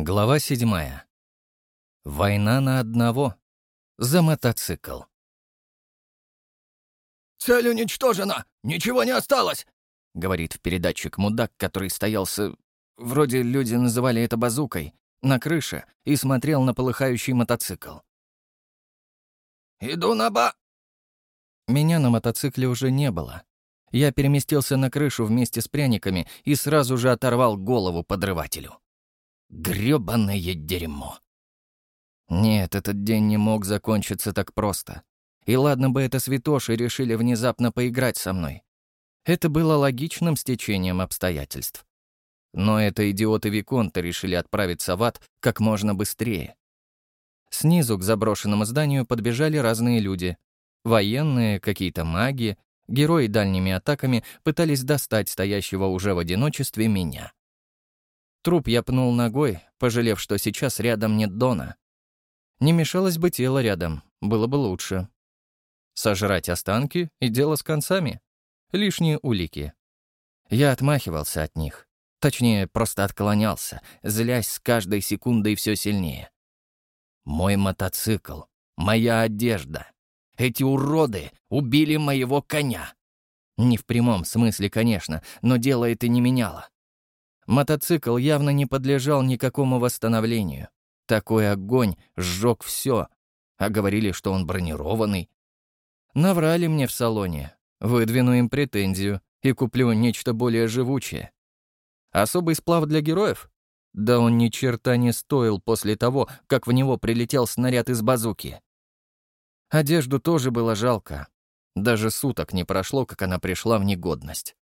Глава седьмая. Война на одного. За мотоцикл. «Цель уничтожена! Ничего не осталось!» — говорит в передатчик мудак, который стоял с... Вроде люди называли это базукой, на крыше и смотрел на полыхающий мотоцикл. «Иду на ба...» Меня на мотоцикле уже не было. Я переместился на крышу вместе с пряниками и сразу же оторвал голову подрывателю. Грёбаное дерьмо. Нет, этот день не мог закончиться так просто. И ладно бы это святоши решили внезапно поиграть со мной. Это было логичным стечением обстоятельств. Но это идиоты Виконта решили отправиться в ад как можно быстрее. Снизу к заброшенному зданию подбежали разные люди. Военные, какие-то маги, герои дальними атаками пытались достать стоящего уже в одиночестве меня. Труп я пнул ногой, пожалев, что сейчас рядом нет Дона. Не мешалось бы тело рядом, было бы лучше. Сожрать останки и дело с концами. Лишние улики. Я отмахивался от них. Точнее, просто отклонялся, злясь с каждой секундой все сильнее. Мой мотоцикл, моя одежда. Эти уроды убили моего коня. Не в прямом смысле, конечно, но дело это не меняло. Мотоцикл явно не подлежал никакому восстановлению. Такой огонь сжег все, а говорили, что он бронированный. Наврали мне в салоне. Выдвину им претензию и куплю нечто более живучее. Особый сплав для героев? Да он ни черта не стоил после того, как в него прилетел снаряд из базуки. Одежду тоже было жалко. Даже суток не прошло, как она пришла в негодность.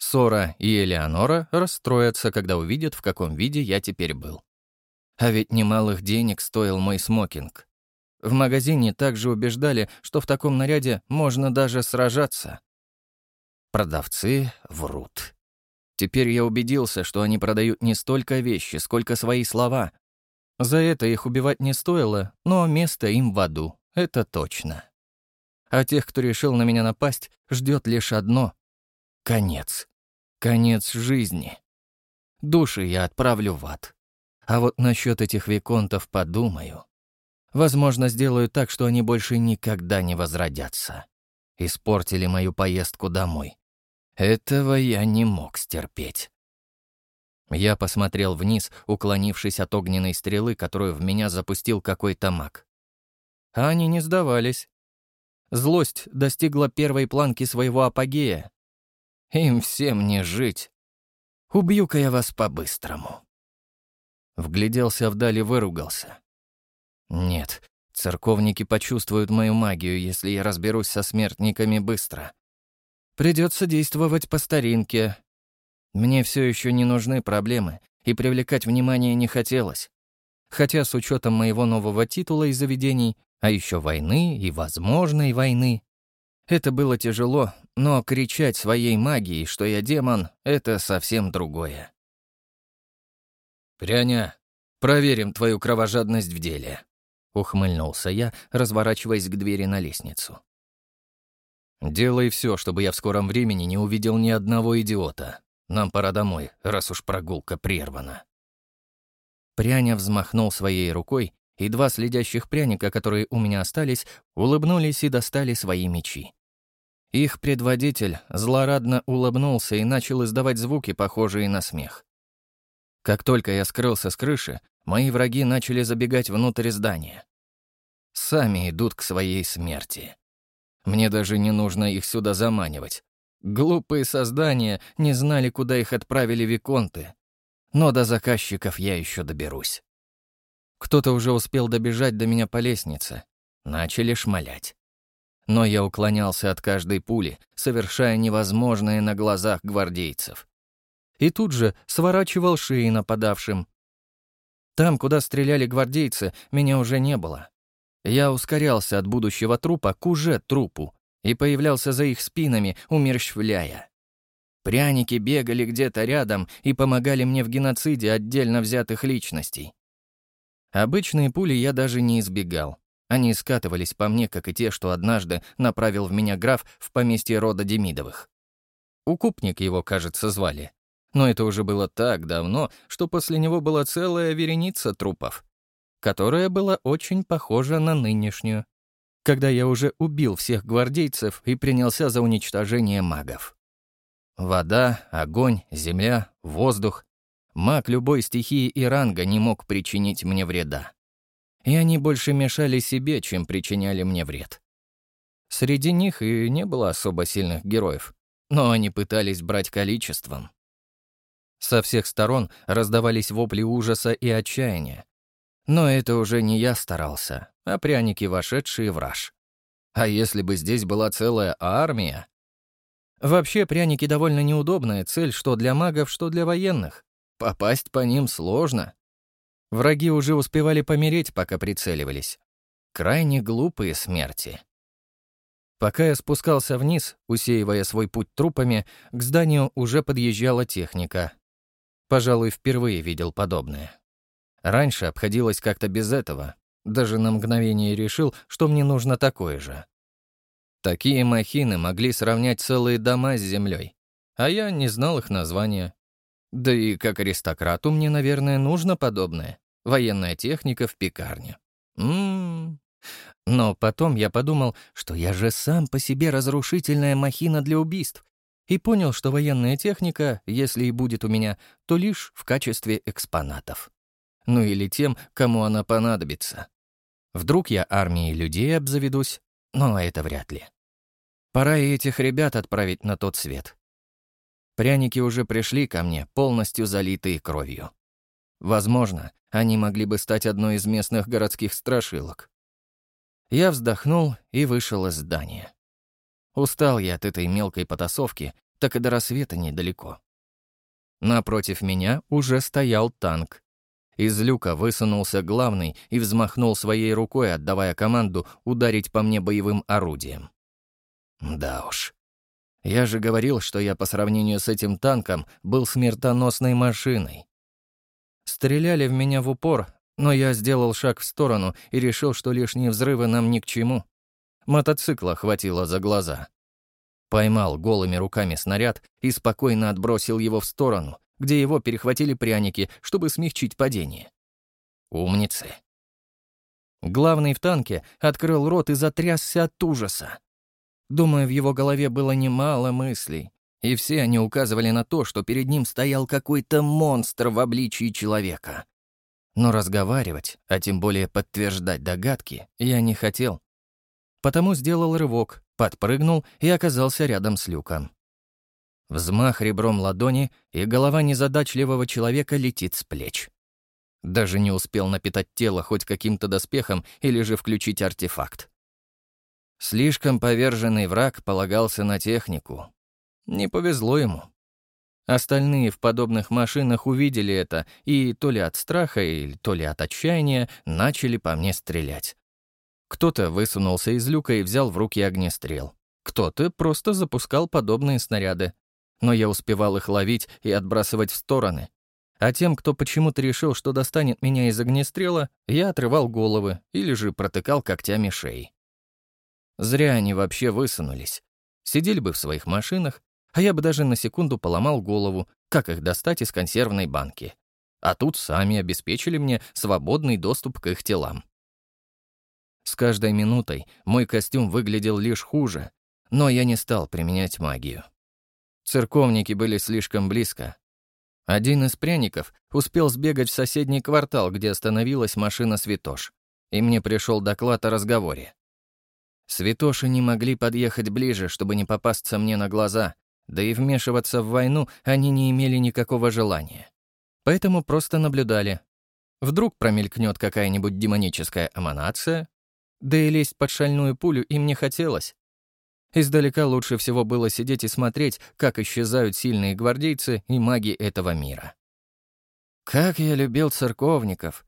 Сора и Элеонора расстроятся, когда увидят, в каком виде я теперь был. А ведь немалых денег стоил мой смокинг. В магазине также убеждали, что в таком наряде можно даже сражаться. Продавцы врут. Теперь я убедился, что они продают не столько вещи, сколько свои слова. За это их убивать не стоило, но место им в аду, это точно. А тех, кто решил на меня напасть, ждет лишь одно — конец. Конец жизни. Души я отправлю в ад. А вот насчет этих виконтов подумаю. Возможно, сделаю так, что они больше никогда не возродятся. Испортили мою поездку домой. Этого я не мог стерпеть. Я посмотрел вниз, уклонившись от огненной стрелы, которую в меня запустил какой-то маг. А они не сдавались. Злость достигла первой планки своего апогея, им всем не жить. Убью-ка я вас по-быстрому. Вгляделся вдали, выругался. Нет, церковники почувствуют мою магию, если я разберусь со смертниками быстро. Придется действовать по старинке. Мне все еще не нужны проблемы, и привлекать внимание не хотелось. Хотя с учетом моего нового титула и заведений, а еще войны и возможной войны, это было тяжело, но кричать своей магией, что я демон, это совсем другое. «Пряня, проверим твою кровожадность в деле», — ухмыльнулся я, разворачиваясь к двери на лестницу. «Делай все, чтобы я в скором времени не увидел ни одного идиота. Нам пора домой, раз уж прогулка прервана». Пряня взмахнул своей рукой, и два следящих пряника, которые у меня остались, улыбнулись и достали свои мечи. Их предводитель злорадно улыбнулся и начал издавать звуки, похожие на смех. Как только я скрылся с крыши, мои враги начали забегать внутрь здания. Сами идут к своей смерти. Мне даже не нужно их сюда заманивать. Глупые создания не знали, куда их отправили виконты. Но до заказчиков я еще доберусь. Кто-то уже успел добежать до меня по лестнице. Начали шмалять но я уклонялся от каждой пули, совершая невозможное на глазах гвардейцев. И тут же сворачивал шеи нападавшим. Там, куда стреляли гвардейцы, меня уже не было. Я ускорялся от будущего трупа к уже трупу и появлялся за их спинами, умерщвляя. Пряники бегали где-то рядом и помогали мне в геноциде отдельно взятых личностей. Обычные пули я даже не избегал. Они скатывались по мне, как и те, что однажды направил в меня граф в поместье рода Демидовых. Укупник его, кажется, звали. Но это уже было так давно, что после него была целая вереница трупов, которая была очень похожа на нынешнюю, когда я уже убил всех гвардейцев и принялся за уничтожение магов. Вода, огонь, земля, воздух. Маг любой стихии и ранга не мог причинить мне вреда. И они больше мешали себе, чем причиняли мне вред. Среди них и не было особо сильных героев, но они пытались брать количеством. Со всех сторон раздавались вопли ужаса и отчаяния. Но это уже не я старался, а пряники, вошедшие в раж. А если бы здесь была целая армия? Вообще, пряники довольно неудобная цель что для магов, что для военных. Попасть по ним сложно. Враги уже успевали помереть, пока прицеливались. Крайне глупые смерти. Пока я спускался вниз, усеивая свой путь трупами, к зданию уже подъезжала техника. Пожалуй, впервые видел подобное. Раньше обходилось как-то без этого. Даже на мгновение решил, что мне нужно такое же. Такие махины могли сравнять целые дома с землей, а я не знал их названия. Да и как аристократу мне, наверное, нужно подобное. Военная техника в пекарне. Ммм, но потом я подумал, что я же сам по себе разрушительная махина для убийств, и понял, что военная техника, если и будет у меня, то лишь в качестве экспонатов. Ну или тем, кому она понадобится. Вдруг я армией людей обзаведусь, но это вряд ли. Пора и этих ребят отправить на тот свет. Пряники уже пришли ко мне, полностью залитые кровью. Возможно, они могли бы стать одной из местных городских страшилок. Я вздохнул и вышел из здания. Устал я от этой мелкой потасовки, так и до рассвета недалеко. Напротив меня уже стоял танк. Из люка высунулся главный и взмахнул своей рукой, отдавая команду ударить по мне боевым орудием. Да уж. Я же говорил, что я по сравнению с этим танком был смертоносной машиной. Стреляли в меня в упор, но я сделал шаг в сторону и решил, что лишние взрывы нам ни к чему. Мотоцикла хватило за глаза. Поймал голыми руками снаряд и спокойно отбросил его в сторону, где его перехватили пряники, чтобы смягчить падение. Умницы. Главный в танке открыл рот и затрясся от ужаса. Думаю, в его голове было немало мыслей, и все они указывали на то, что перед ним стоял какой-то монстр в обличии человека. Но разговаривать, а тем более подтверждать догадки, я не хотел. Потому сделал рывок, подпрыгнул и оказался рядом с люком. Взмах ребром ладони, и голова незадачливого человека летит с плеч. Даже не успел напитать тело хоть каким-то доспехом или же включить артефакт. Слишком поверженный враг полагался на технику. Не повезло ему. Остальные в подобных машинах увидели это и то ли от страха, или то ли от отчаяния начали по мне стрелять. Кто-то высунулся из люка и взял в руки огнестрел. Кто-то просто запускал подобные снаряды. Но я успевал их ловить и отбрасывать в стороны. А тем, кто почему-то решил, что достанет меня из огнестрела, я отрывал головы или же протыкал когтями шеи. Зря они вообще высунулись. Сидели бы в своих машинах, а я бы даже на секунду поломал голову, как их достать из консервной банки. А тут сами обеспечили мне свободный доступ к их телам. С каждой минутой мой костюм выглядел лишь хуже, но я не стал применять магию. Церковники были слишком близко. Один из пряников успел сбегать в соседний квартал, где остановилась машина «Святош», и мне пришел доклад о разговоре. Святоши не могли подъехать ближе, чтобы не попасться мне на глаза, да и вмешиваться в войну они не имели никакого желания. Поэтому просто наблюдали. Вдруг промелькнет какая-нибудь демоническая эманация, да и лезть под шальную пулю им не хотелось. Издалека лучше всего было сидеть и смотреть, как исчезают сильные гвардейцы и маги этого мира. Как я любил церковников.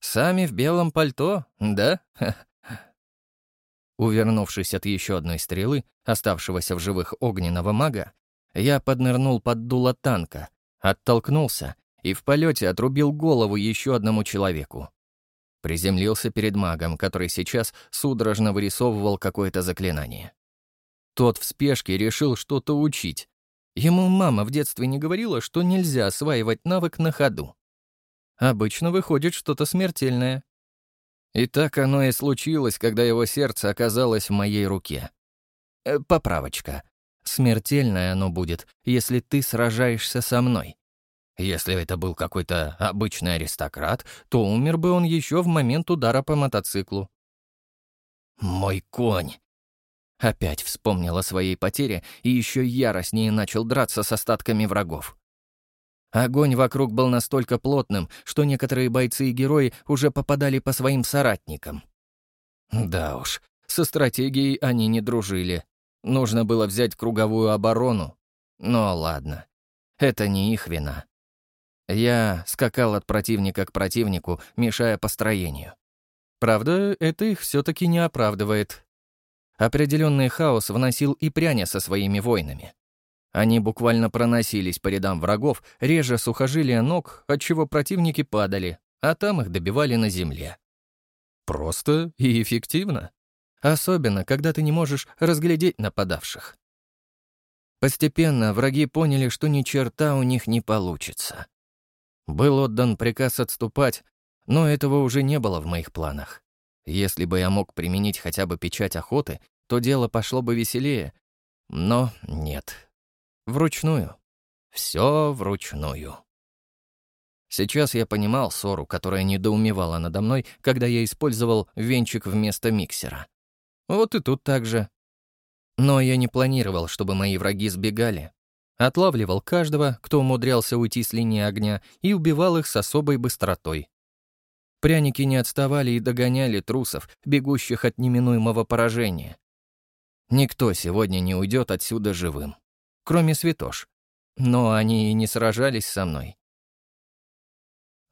Сами в белом пальто, да? Увернувшись от еще одной стрелы, оставшегося в живых огненного мага, я поднырнул под дуло танка, оттолкнулся и в полете отрубил голову еще одному человеку. Приземлился перед магом, который сейчас судорожно вырисовывал какое-то заклинание. Тот в спешке решил что-то учить. Ему мама в детстве не говорила, что нельзя осваивать навык на ходу. Обычно выходит что-то смертельное. И так оно и случилось, когда его сердце оказалось в моей руке. Э, поправочка. Смертельное оно будет, если ты сражаешься со мной. Если это был какой-то обычный аристократ, то умер бы он еще в момент удара по мотоциклу. «Мой конь!» Опять вспомнил о своей потере и еще яростнее начал драться с остатками врагов. Огонь вокруг был настолько плотным, что некоторые бойцы и герои уже попадали по своим соратникам. Да уж, со стратегией они не дружили. Нужно было взять круговую оборону. Но ладно, это не их вина. Я скакал от противника к противнику, мешая построению. Правда, это их все-таки не оправдывает. Определенный хаос вносил и пряня со своими воинами. Они буквально проносились по рядам врагов, реже сухожилия ног, отчего противники падали, а там их добивали на земле. Просто и эффективно. Особенно, когда ты не можешь разглядеть нападавших. Постепенно враги поняли, что ни черта у них не получится. Был отдан приказ отступать, но этого уже не было в моих планах. Если бы я мог применить хотя бы печать охоты, то дело пошло бы веселее. Но нет. Вручную. Все вручную. Сейчас я понимал ссору, которая недоумевала надо мной, когда я использовал венчик вместо миксера. Вот и тут так же. Но я не планировал, чтобы мои враги сбегали. Отлавливал каждого, кто умудрялся уйти с линии огня, и убивал их с особой быстротой. Пряники не отставали и догоняли трусов, бегущих от неминуемого поражения. Никто сегодня не уйдет отсюда живым, кроме святош. Но они и не сражались со мной.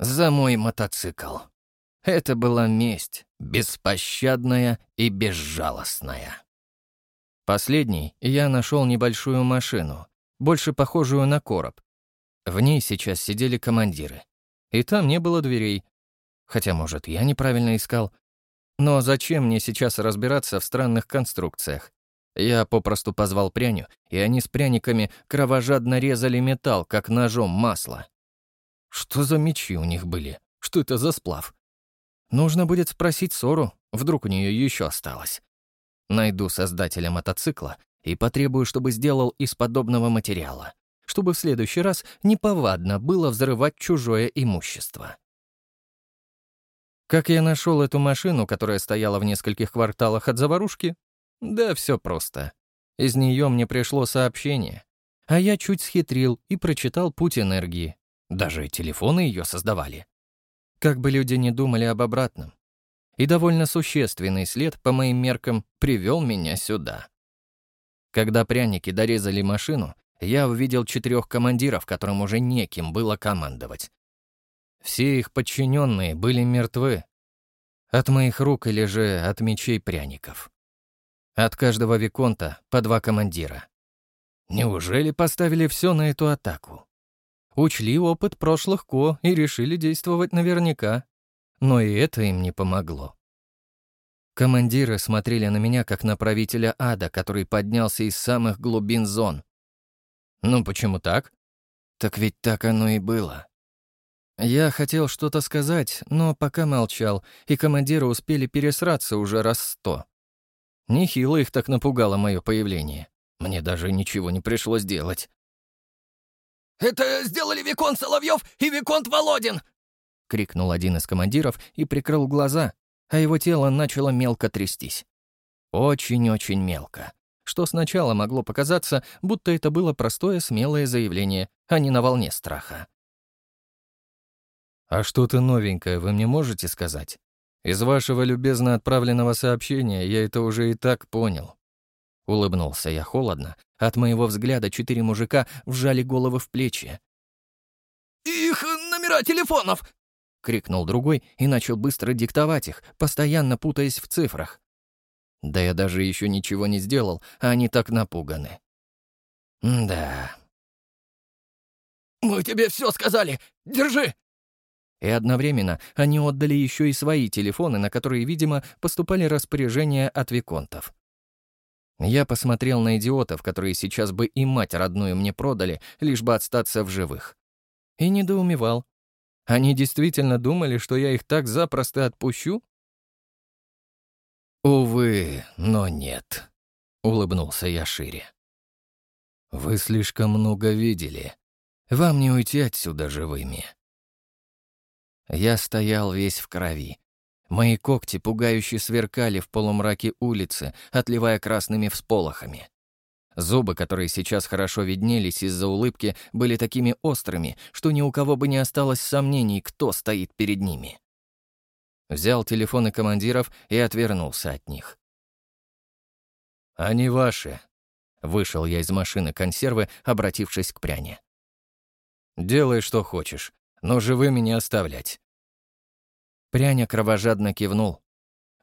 За мой мотоцикл. Это была месть, беспощадная и безжалостная. Последний я нашел небольшую машину, больше похожую на короб. В ней сейчас сидели командиры. И там не было дверей. Хотя, может, я неправильно искал. Но зачем мне сейчас разбираться в странных конструкциях? Я попросту позвал пряню, и они с пряниками кровожадно резали металл, как ножом масло. Что за мечи у них были? Что это за сплав? Нужно будет спросить Сору, вдруг у нее еще осталось. Найду создателя мотоцикла и потребую, чтобы сделал из подобного материала, чтобы в следующий раз неповадно было взрывать чужое имущество. Как я нашел эту машину, которая стояла в нескольких кварталах от заварушки? Да все просто. Из нее мне пришло сообщение, а я чуть схитрил и прочитал путь энергии. Даже телефоны ее создавали. Как бы люди не думали об обратном. И довольно существенный след, по моим меркам, привел меня сюда. Когда пряники дорезали машину, я увидел четырех командиров, которым уже неким было командовать. Все их подчиненные были мертвы. От моих рук или же от мечей пряников. От каждого виконта по два командира. Неужели поставили все на эту атаку? Учли опыт прошлых Ко и решили действовать наверняка. Но и это им не помогло. Командиры смотрели на меня, как на правителя ада, который поднялся из самых глубин зон. Ну почему так? Так ведь так оно и было. Я хотел что-то сказать, но пока молчал, и командиры успели пересраться уже раз сто. Нехило их так напугало мое появление. Мне даже ничего не пришлось делать. «Это сделали Виконт Соловьев и Виконт Володин!» — крикнул один из командиров и прикрыл глаза, а его тело начало мелко трястись. Очень-очень мелко. Что сначала могло показаться, будто это было простое смелое заявление, а не на волне страха. «А что-то новенькое вы мне можете сказать? Из вашего любезно отправленного сообщения я это уже и так понял». Улыбнулся я холодно. От моего взгляда четыре мужика вжали головы в плечи. «Их номера телефонов!» — крикнул другой и начал быстро диктовать их, постоянно путаясь в цифрах. Да я даже еще ничего не сделал, а они так напуганы. да. «Мы тебе все сказали! Держи!» И одновременно они отдали еще и свои телефоны, на которые, видимо, поступали распоряжения от виконтов. Я посмотрел на идиотов, которые сейчас бы и мать родную мне продали, лишь бы отстаться в живых. И недоумевал. Они действительно думали, что я их так запросто отпущу? «Увы, но нет», — улыбнулся я шире. «Вы слишком много видели. Вам не уйти отсюда живыми». Я стоял весь в крови. Мои когти пугающе сверкали в полумраке улицы, отливая красными всполохами. Зубы, которые сейчас хорошо виднелись из-за улыбки, были такими острыми, что ни у кого бы не осталось сомнений, кто стоит перед ними. Взял телефоны командиров и отвернулся от них. «Они ваши», — вышел я из машины консервы, обратившись к пряне. «Делай, что хочешь, но живыми не оставлять». Пряня кровожадно кивнул.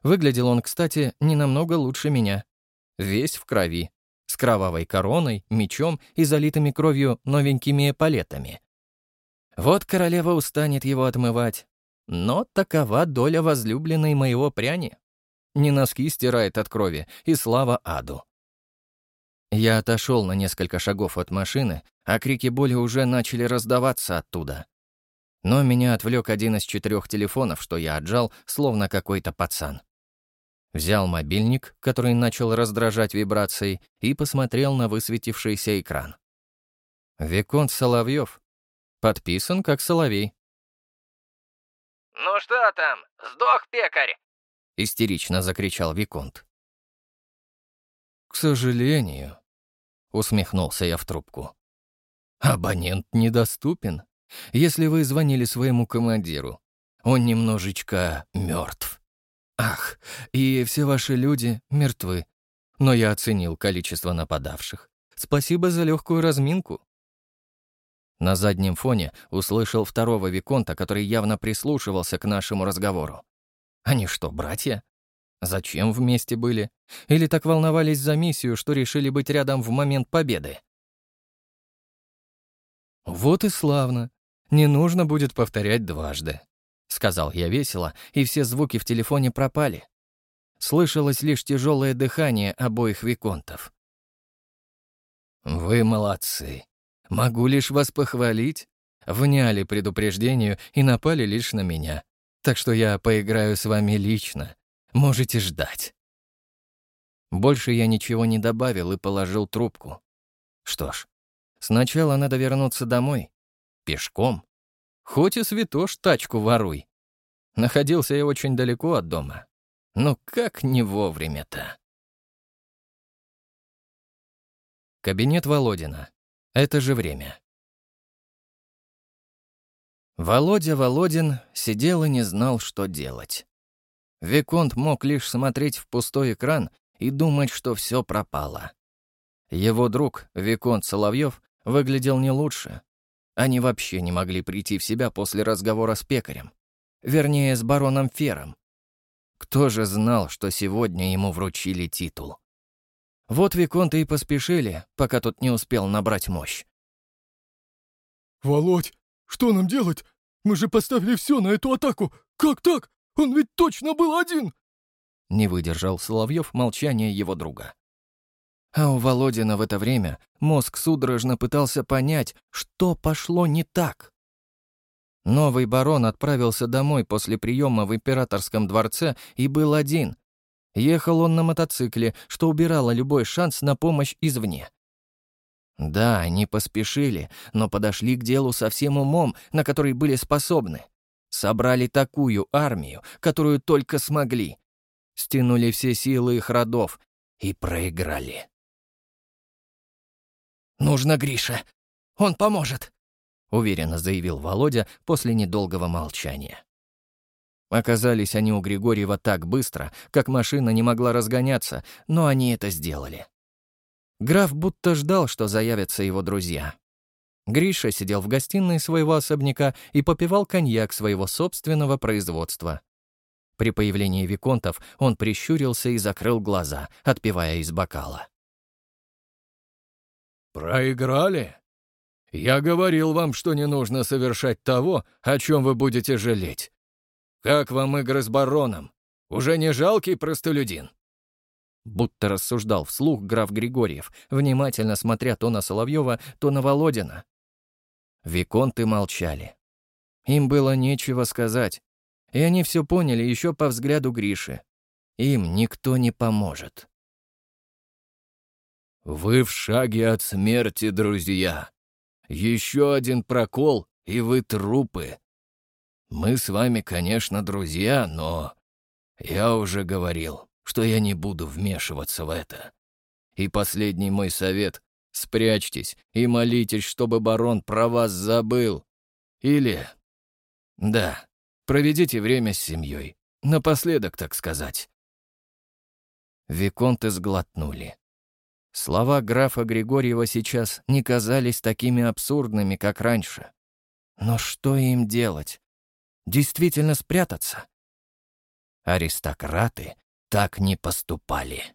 Выглядел он, кстати, не намного лучше меня. Весь в крови, с кровавой короной, мечом и залитыми кровью новенькими палетами. Вот королева устанет его отмывать. Но такова доля возлюбленной моего пряни. Не носки стирает от крови, и слава аду. Я отошел на несколько шагов от машины, а крики боли уже начали раздаваться оттуда. Но меня отвлек один из четырех телефонов, что я отжал, словно какой-то пацан. Взял мобильник, который начал раздражать вибрацией, и посмотрел на высветившийся экран. Виконт Соловьев. Подписан как Соловей. «Ну что там, сдох пекарь?» — истерично закричал Виконт. «К сожалению», — усмехнулся я в трубку. «Абонент недоступен. Если вы звонили своему командиру, он немножечко мертв. Ах, и все ваши люди мертвы. Но я оценил количество нападавших. Спасибо за легкую разминку. На заднем фоне услышал второго Виконта, который явно прислушивался к нашему разговору. Они что, братья? Зачем вместе были? Или так волновались за миссию, что решили быть рядом в момент победы? Вот и славно. Не нужно будет повторять дважды. Сказал я весело, и все звуки в телефоне пропали. Слышалось лишь тяжелое дыхание обоих виконтов. «Вы молодцы. Могу лишь вас похвалить. Вняли предупреждению и напали лишь на меня. Так что я поиграю с вами лично. Можете ждать». Больше я ничего не добавил и положил трубку. Что ж, сначала надо вернуться домой. Пешком. Хоть и святош тачку воруй. Находился я очень далеко от дома. Но как не вовремя-то? Кабинет Володина. Это же время. Володя Володин сидел и не знал, что делать. Виконт мог лишь смотреть в пустой экран и думать, что все пропало. Его друг, Виконт Соловьев, выглядел не лучше. Они вообще не могли прийти в себя после разговора с пекарем. Вернее, с бароном Фером. Кто же знал, что сегодня ему вручили титул? Вот Виконты и поспешили, пока тот не успел набрать мощь. «Володь, что нам делать? Мы же поставили все на эту атаку. Как так? Он ведь точно был один!» Не выдержал Соловьев молчания его друга. А у Володина в это время мозг судорожно пытался понять, что пошло не так. Новый барон отправился домой после приема в императорском дворце и был один, Ехал он на мотоцикле, что убирало любой шанс на помощь извне. Да, они поспешили, но подошли к делу со всем умом, на который были способны. Собрали такую армию, которую только смогли. Стянули все силы их родов и проиграли. «Нужно Гриша. Он поможет», — уверенно заявил Володя после недолгого молчания. Оказались они у Григорьева так быстро, как машина не могла разгоняться, но они это сделали. Граф будто ждал, что заявятся его друзья. Гриша сидел в гостиной своего особняка и попивал коньяк своего собственного производства. При появлении виконтов он прищурился и закрыл глаза, отпивая из бокала. «Проиграли? Я говорил вам, что не нужно совершать того, о чем вы будете жалеть. «Как вам игры с бароном? Уже не жалкий простолюдин?» будто рассуждал вслух граф Григорьев, внимательно смотря то на Соловьева, то на Володина. Виконты молчали. Им было нечего сказать, и они все поняли еще по взгляду Гриши. Им никто не поможет. «Вы в шаге от смерти, друзья. Еще один прокол, и вы трупы. Мы с вами, конечно, друзья, но я уже говорил, что я не буду вмешиваться в это. И последний мой совет — спрячьтесь и молитесь, чтобы барон про вас забыл. Или... Да, проведите время с семьей. Напоследок, так сказать. Виконты сглотнули. Слова графа Григорьева сейчас не казались такими абсурдными, как раньше. Но что им делать? Действительно спрятаться? Аристократы так не поступали.